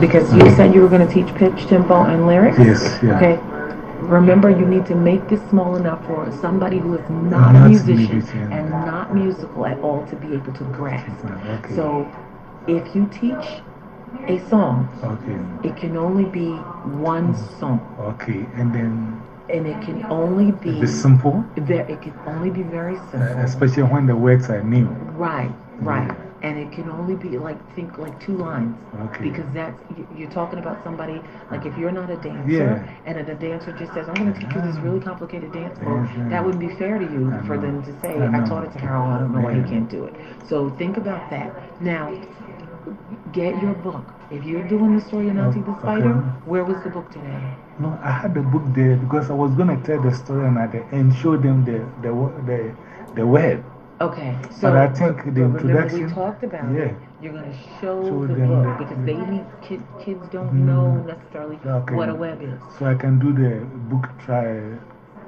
because you said you were going to teach pitch, tempo, and lyrics? Yes, yeah. Okay. Remember, you need to make this small enough for somebody who is not, a Not musician musician. and not musical at all to be able to grasp. Okay. So, if you teach a song, Okay. it can only be one song, Okay. And then and it can only be the simple, there. It can only be very uh, simple. especially when the words are new. Right, right. Yeah. And it can only be like, think like two lines. Okay. Because that's, you- you're talking about somebody, like if you're not a dancer, Yeah. and a, dancer just says, I'm going to teach you this really complicated dance move, yeah. that wouldn't be fair to you I for know. them to say, I I, taught it to Harold, I don't know why he can't do it. So think about that. Now, get your book. If you're doing the story of Anansi oh, the Okay. Spider, where was the book today? No, I had the book there because I was going to tell the story and at the end show them the, the, the, the word. Okay, so But I think the introduction- we talked about yeah. it. You're going to show, Show the book because they need kid, kids don't Mhm. know necessarily Okay. what a web is. So I can do the book, try,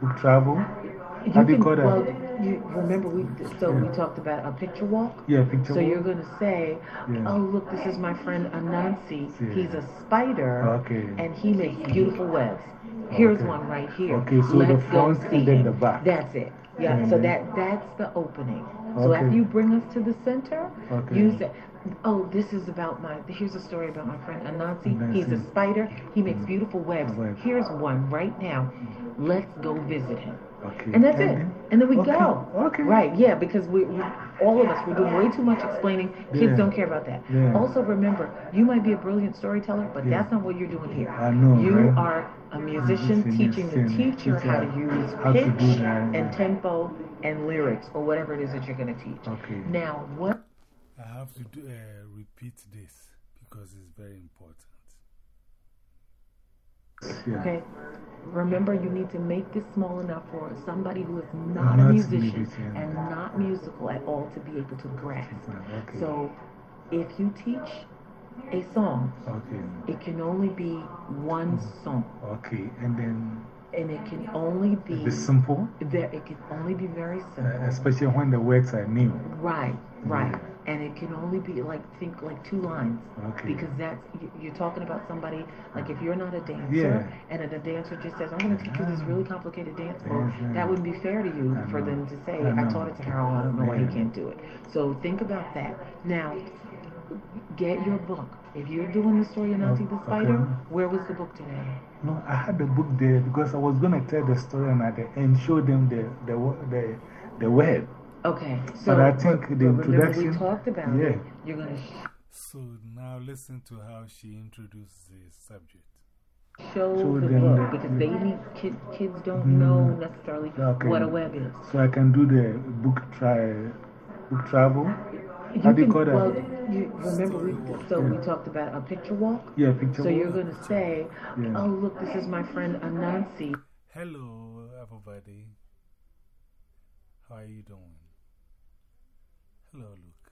book travel. You How do you call that? well, you remember we so we talked about a picture walk. Yeah, picture. So you're going to say, Yeah. "Oh, look, this is my friend Anansi. Yeah. He's a spider, Okay. and he makes beautiful webs. Here's Okay. one right here. Okay, so the Let's go front and then the back. That's it. Yeah. So that that's the opening. So Okay. after you bring us to the center, Okay. you say, "Oh, this is about my. Here's a story about my friend Anansi. He's a spider. He makes mm-hmm. beautiful webs. Webs. Here's one right now. Let's go visit him." Okay. And that's it. And then we okay. go. Okay. Right, yeah, because we, we, all of us, we're doing way too much explaining. Kids Yeah. don't care about that. Yeah. Also, remember, you might be a brilliant storyteller, but Yeah. that's not what you're doing here. I know, You right? are a musician Musician, teaching the musician, teacher how to use how to do pitch that. and tempo and lyrics or whatever it is that you're going to teach. Okay. Now, what I have to do, uh, repeat this because it's very important. Yeah. Okay. Remember, you need to make this small enough for somebody who is not, a Not musician musician. and not musical at all to be able to grasp. Okay. So, if you teach a song, Okay. it can only be one song, Okay. And then and it can only be simple, there. It can only be very uh, simple. especially when the words are new. Right, right. Yeah. And it can only be like, think like two lines. Okay. Because that's, you- you're talking about somebody, like if you're not a dancer, Yeah. and a, a dancer just says, I'm going to teach you this ah. really complicated dance move, that wouldn't be fair to you for them to say, I I, taught it to Harold, I don't know why he can't do it. So think about that. Now, get your book. If you're doing the story of oh, Anansi the Okay. Spider, where was the book today? No, I had the book there because I was going to tell the story and at the end show them the, the, the, the word. Okay, so But I think but- the introduction- we talked about yeah. it. You're going to So now listen to how she introduces the subject. show, Show the them book the- because they need kid, kids don't Mhm. know necessarily Okay. what a web is. So I can do the book, try, book travel. You How do you can, call that? well, you remember we so we talked about a picture walk. Yeah, picture. Walk. So you're going to say, Yeah. "Oh, look, this is my friend Anansi. Hello, everybody. How are you doing? Hello, Luke.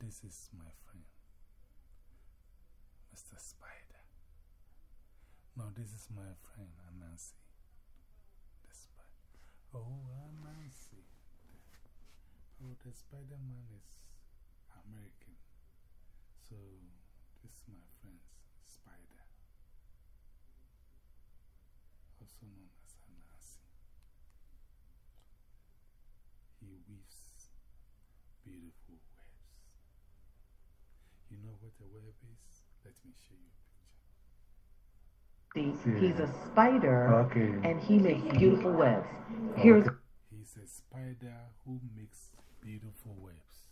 This is my friend, Mr. Spider. No, this is my friend, Anansi. The spider. Oh, Anansi. Oh, the Spider Man is American. So, this is my friend's Spider also known as Anansi. He weaves beautiful webs. You know what a web is? Let me show you a picture. He's a spider, Okay. and he makes beautiful webs. Here's Okay. He's a spider who makes beautiful webs.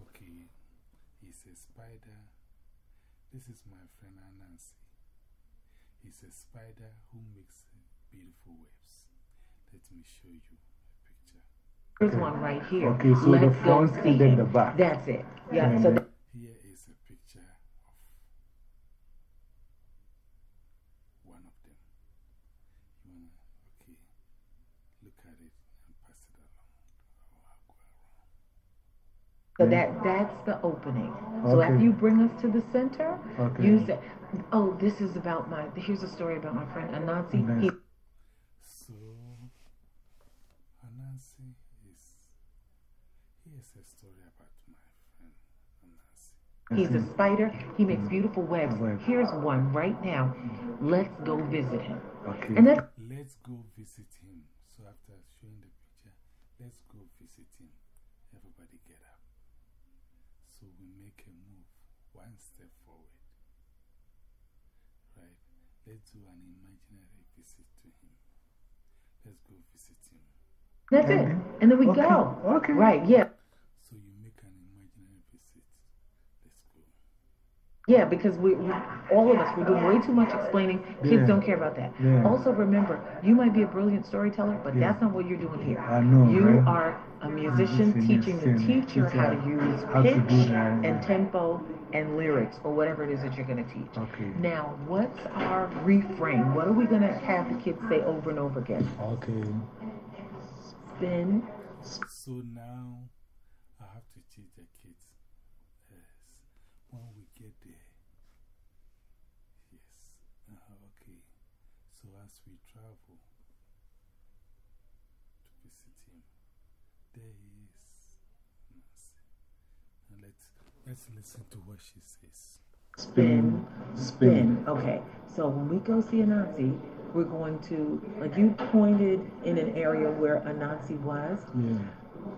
Okay, he's a spider. This is my friend Anansi. He's a spider who makes beautiful webs. Let me show you a picture. Here's one right here. Okay, so the Let's go front see and then the back. That's it. Yeah. And So then- Here is a picture of one of them. You okay, look at it and pass it along. I'll. So that, that's the opening. So Okay. after you bring us to the center, Okay. you say, oh, this is about my, here's a story about my friend Anansi. Anansi. He, So, Anansi is, here's a story about my friend Anansi. He's a spider. He makes beautiful webs. Here's one right now. Let's go visit him. Okay. And that's Let's go visit him. So after showing the picture, let's go visit him. Everybody get up. So we make a move, one step forward. Right? Let's do an imaginary visit to him. Let's go visit him. That's it. Mm-hmm. And then we Okay. go. Okay. Right, yeah. So you make an imaginary visit. Let's go. Yeah, because we, we all of us, we're doing way too much explaining. Kids Yeah. don't care about that. Yeah. Also, remember, you might be a brilliant storyteller, but Yeah. that's not what you're doing here. I know, You right? are a musician Musician, teaching the singing, teacher how to use how to do pitch that. and tempo and lyrics or whatever it is that you're going to teach. Okay. Now, what's our refrain? What are we going to have the kids say over and over again? Okay. Spin, So now I have to teach the kids. Yes. When we get there. Yes. Uh, okay. So as we travel to visit him, there he is. Anansi. Now let's, let's listen to what she says. spin, Spin. spin. Okay, so when we go see Anansi, we're going to, like you pointed in an area where Anansi was, Yeah.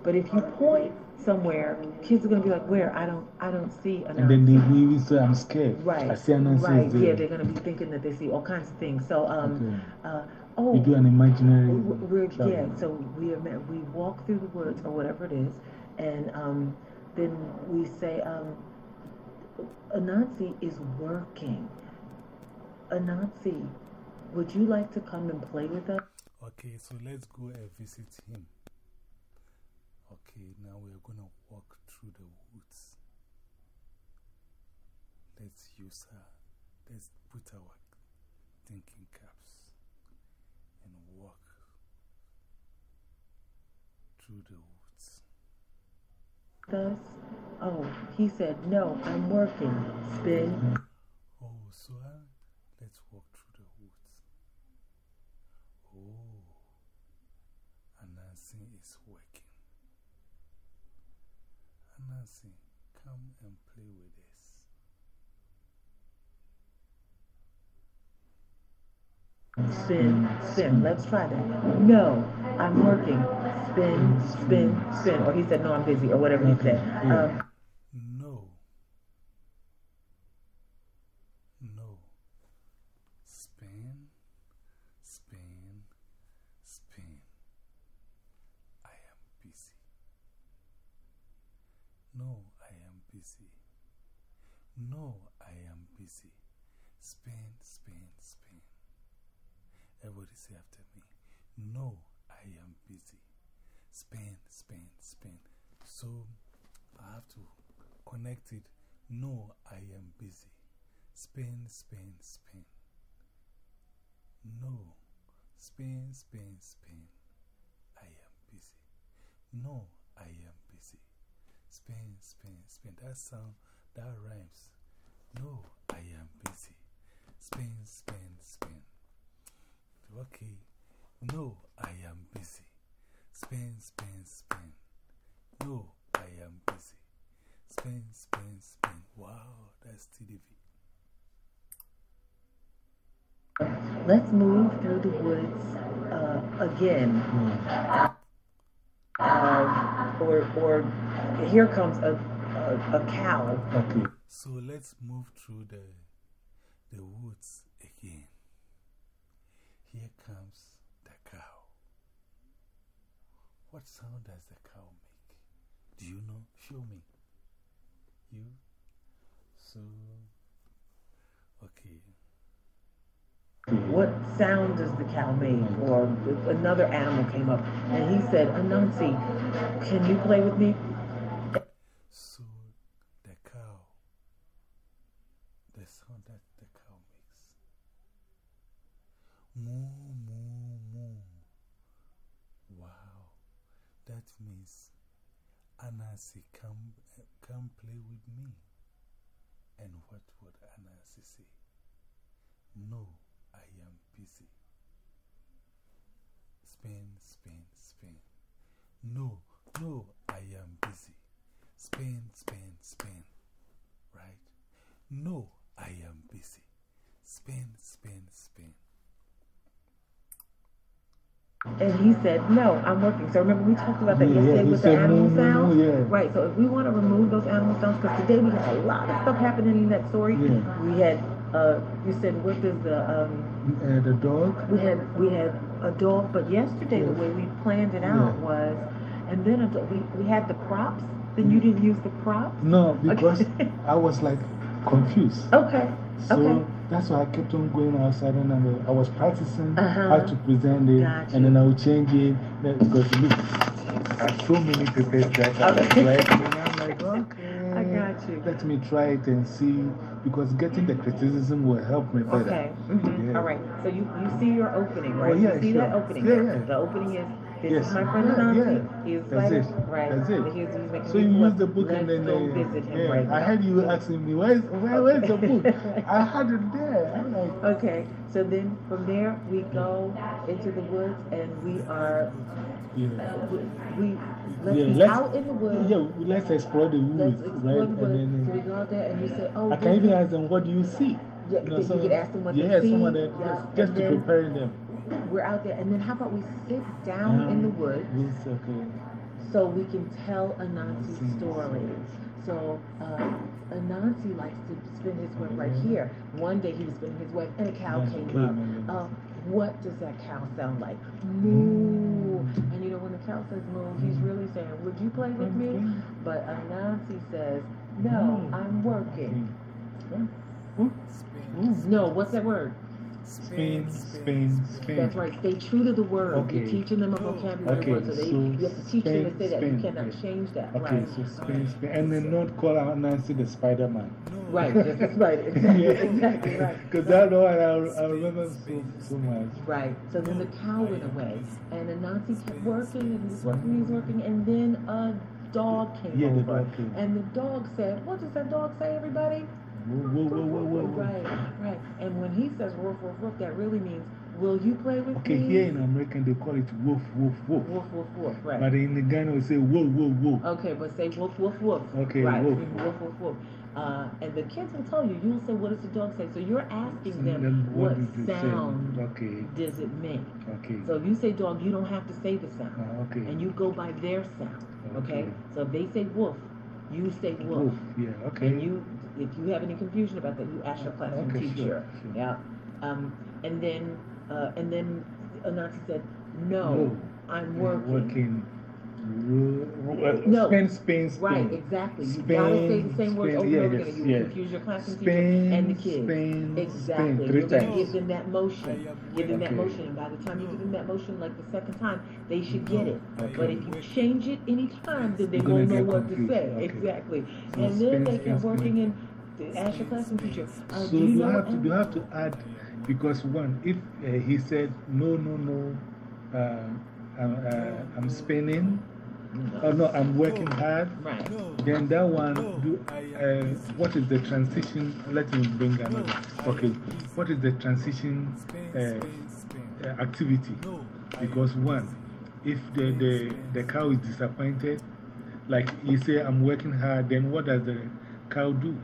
but if you point somewhere, kids are going to be like, where? I don't, I don't see Anansi. And then they will even say, I'm scared. Right. I see an Right. Yeah, they're going to be thinking that they see all kinds of things. So, um, Okay. uh, oh, You do an imaginary. we're travel. yeah. So we we walk through the woods or whatever it is, and um, then we say, um, Anansi is working. Anansi, would you like to come and play with us? Okay, so let's go and visit him. Okay, now we're going to walk through the woods. Let's use her. Let's put our thinking caps and walk through the woods. With us? Oh, he said no. I'm working. Spin. Oh, so uh, let's walk through the woods. Oh, Anansi is working. Anansi, come and play with us. Spin, spin. Let's try that. No, I'm working. Spin, spin, spin. Or he said, no, I'm busy, or whatever he said. Um, No. No. Spin, spin, spin. I am busy. No, I am busy. No, I am busy. Spin, spin, spin. Everybody say after me. No, I am busy. Spin, spin, spin. So I have to connect it. No, I am busy. Spin, spin, spin. No, spin, spin, spin. I am busy. No, I am busy. Spin, spin, spin. That sound, that rhymes. No, I am busy. Spin, spin, spin. Okay. No, I am busy. Spin, spin, spin. No, I am busy. Spin, spin, spin. Wow, that's TDV. let's move through the woods uh, again. Uh, or, or here comes a, a, a cow. Okay. So let's move through the, the woods again. Here comes the cow. What sound does the cow make? Do you know? Show me. You? So, okay. What sound does the cow make? Or another animal came up and he said, Anansi, can you play with me? So, the cow, the sound that the cow makes. Moo, moo, moo. Wow. That means Anansi, come, come play with me. And what would Anansi say? No, I am busy. Spin, spin, spin. No, no, I am busy. Spin, spin, spin. Right? And he said, No, I'm working. So remember, we talked about that Yeah, yesterday with the animal "No, no, no," sounds? yeah. Right. So if we want to remove those animal sounds, because today we had a lot of stuff happening in that story. Yeah. We had, uh, you said, what is the, um, Uh, the dog? we had we had a dog, but yesterday the way we planned it out was, and then a we, we had the props. Then you didn't use the props. No, because Okay. I was like confused. Okay. So okay. That's why I kept on going outside and I- I was practicing Uh-huh. how to present it. Gotcha. And then I would change it because look, I have so many that I was Okay. writing. And I'm like, okay. I got you. Let me try it and see because getting the criticism will help me better. Okay. mhm, Yeah. All right. So you, you see your opening, right? Oh, yeah, you see sure. that opening. Yeah, yeah. The opening is this Yes. is my friend Yeah, yeah. He is That's fighter. it. Right. That's it. He's, he's So you use the book and then go uh, visit him yeah, right I now. heard you asking me, where's, where, where's the book? I had it there. I'm like, Okay, so then from there we go into the woods and we are, yeah. we, we let's Yeah, let's- out in the woods. Yeah, let's explore the woods, explore right? the woods. And so we then go out there and you say, oh, I can even ask them, what do you see? Yeah, you could ask them what they see. some of that, Yeah, just, to then- prepare them. We're out there and then how about we sit down in the Um, woods It's okay. so we can tell Anansi's Anansi. story. So uh, Anansi likes to spin his web right here. One day he was spinning his web and a cow came up. Uh, what does that cow sound like? Moo. And you know when the cow says moo, he's really saying, "Would you play with me?" But Anansi says, "No, Mm. I'm working." No, what's that word? Spain, Spain, Spain. That's right. Stay true to the word. Okay. You're teaching them a vocabulary Okay, word, so they so you have to teach them to say that. You cannot okay. change that. Okay, right. so Spain, Spain. And then not call out Anansi the Spider Man. Right. That's right. Exactly. exactly right. Because that one I, I remember so, so much. Right. So then the cow went away, and Anansi kept working, and he was working, he was working, and then a dog came Yeah, the over, dog came. and the dog said, "What does that dog say, everybody?" Whoa, whoa. whoa. Right, right. And when he says "woof woof woof," that really means, "Will you play with Okay, me?" here in American they call it wolf, wolf, wolf. Woof woof woof. Right. But in the Ghana we say whoa, whoa, whoa. Okay, but say woof woof woof. Okay, right. woof. Woof woof woof. Uh, and the kids will tell you. You'll say, "What does the dog say?" So you're asking them, then "What did sound Okay, does it make?" okay. So if you say dog, you don't have to say the sound, Uh, okay. and you go by their sound. Okay. Okay. So if they say woof, you say woof. wolf, yeah, okay. And you, if you have any confusion about that, you ask your classroom Okay, teacher. sure, sure. Yeah. Um, and then, uh, and then Anansi said, "No, No, I'm working." working. Ru- ru- No. Spain, Spain, Spain. Right, exactly. You gotta say the same words over and over yes, again. You yeah. confuse your classroom Spain, teacher and the kids. Spain, exactly. Spain, three You're gonna times. give them that motion. Give them that motion, and by the time you give them that motion, like the second time, they should get it. Okay. But if you change it any time, then they You're gonna won't know get what to say. Okay. Exactly. So and then Spain, they Spain, kept Spain. Working and your classroom teacher. Uh, So do you you have to, you have to add, because one, if uh, he said, no, no, no, uh, I'm, uh, I'm spinning, oh no, I'm working hard, Right. then that one, do, uh, what is the transition? Let me bring another. Okay, what is the transition uh, uh, activity? Because one, if the, the, the cow is disappointed, like you say, I'm working hard, then what does the cow do?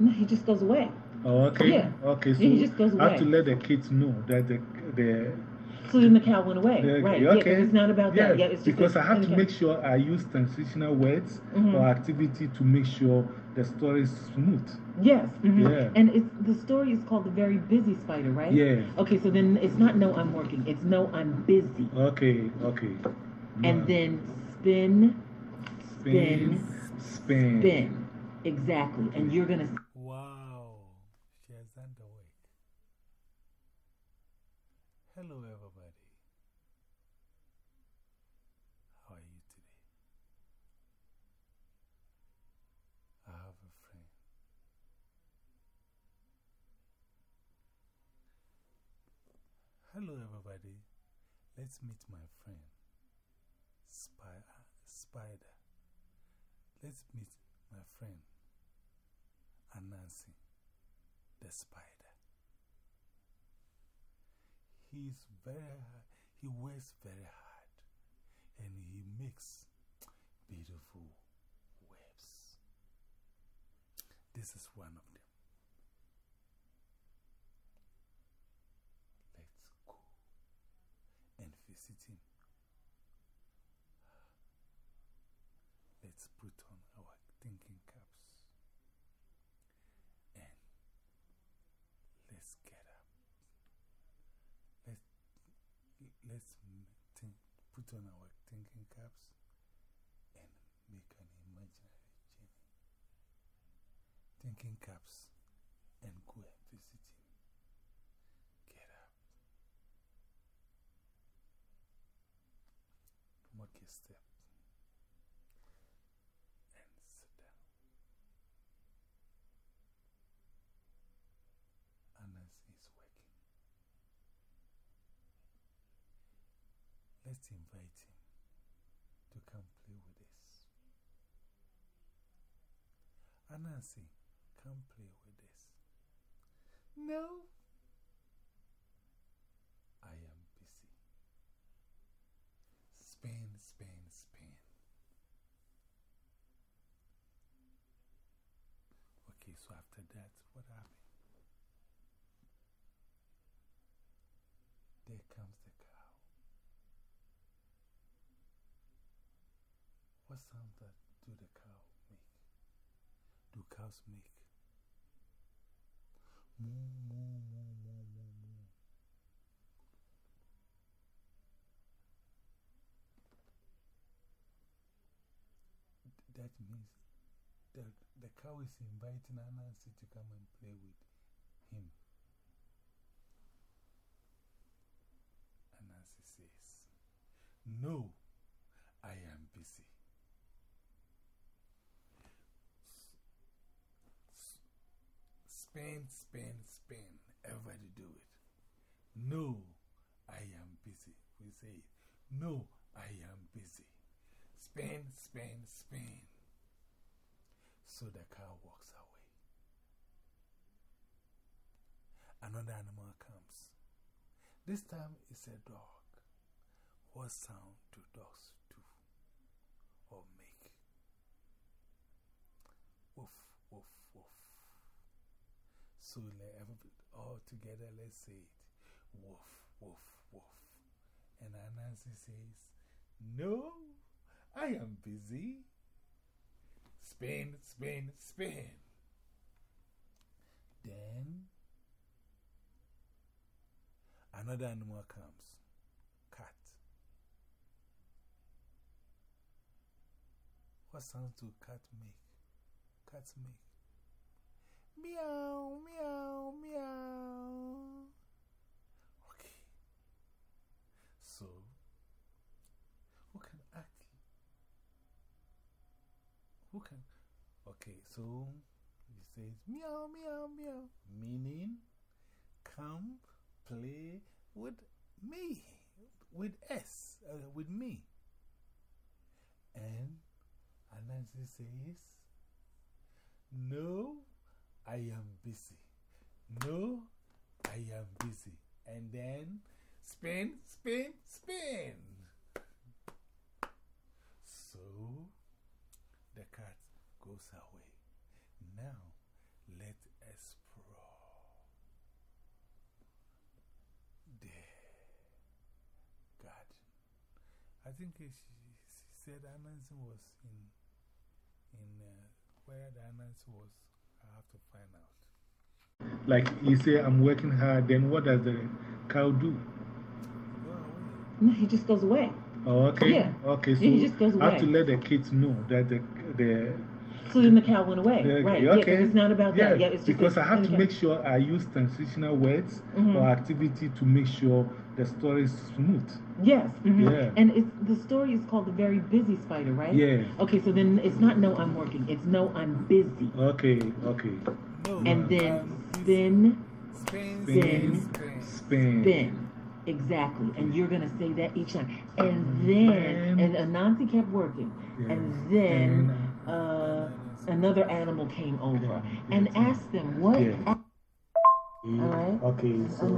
No, he just goes away. Oh, okay. Yeah. Okay, so he just goes away. I have to let the kids know that the, the, So then the cow went away. the right. Yeah, okay. it's not about yeah, that. Yeah, it's because I have to make sure I use transitional words Mhm. or activity to make sure the story is smooth. Yes. mhm. Yeah. And it's, the story is called The Very Busy Spider, right? Yeah. Okay, so then it's not no, I'm working. It's no, I'm busy. Okay, okay. And No. then spin, spin, spin. spin. Exactly. And you're going to. Wow, she has done the work. Hello, everybody. How are you today? I have a friend. Hello, everybody. Let's meet my friend, Spy Spider. Let's meet my friend, Anansi, the spider. He's very hard, he works very hard and he makes beautiful webs. This is one of them. sitting. Let's put on our thinking caps and let's get up. Let's, let's put on our thinking caps and make an imaginary journey. Thinking caps and go and visit step and sit down. Anansi is working. Let's invite him to come play with us. Anansi, come play with us. No, I am busy. Spin, spin, spin. Okay, so after that, what happened? There comes the cow. What sound that do the cow make? Do cows make? Moo, moo, moo, moo, moo, moo. That means that the cow is inviting Anansi to come and play with him. Anansi says, No, I am busy. Spin, spin, spin. Everybody do it. No, I am busy. We say it. No, I am busy. Spin, spin, spin. So the cow walks away. Another animal comes. This time it's a dog. What sound do dogs do or make? Woof, woof, woof. So everybody, all together, let's say it. Woof, woof, woof. And Anansi says, No, I am busy. Spin, spin, spin. Then another animal comes cat. What sounds do cat make? Cats make meow, meow, meow. Okay. So, who can act? Who can? Okay, so he says meow, meow, meow, meaning come play with me, with us, uh, with me. And Anansi says, No, I am busy. No, I am busy. And then spin, spin, spin. So the cat goes away. Now let us explore the garden. I think she, she said Anansi was in, in uh, where the Anansi was. I have to find out. Like you say, I'm working hard, then what does the cow do? No, he just goes away. Oh, okay. Yeah. Okay, so Yeah, he just goes I have to let the kids know that the, the So then the cow went away. Yeah, right. okay. Yeah, 'cause it's not about Yeah, that. Yeah, it's just because a- I have to make sure I use transitional words Mhm. or activity to make sure the story is smooth. Yes. mhm. Yeah. And it's, the story is called The Very Busy Spider, right? Yeah. Okay, so then it's not no, I'm working. It's no, I'm busy. Okay, okay. And then I'm busy. spin, spin, spin, spin. Spin. spin. Exactly. And you're going to say that each time. And then, and Anansi kept working. Yeah. And then And, uh, another animal came over and mm-hmm. asked them, what? Yeah. Mm-hmm. right. Okay, so.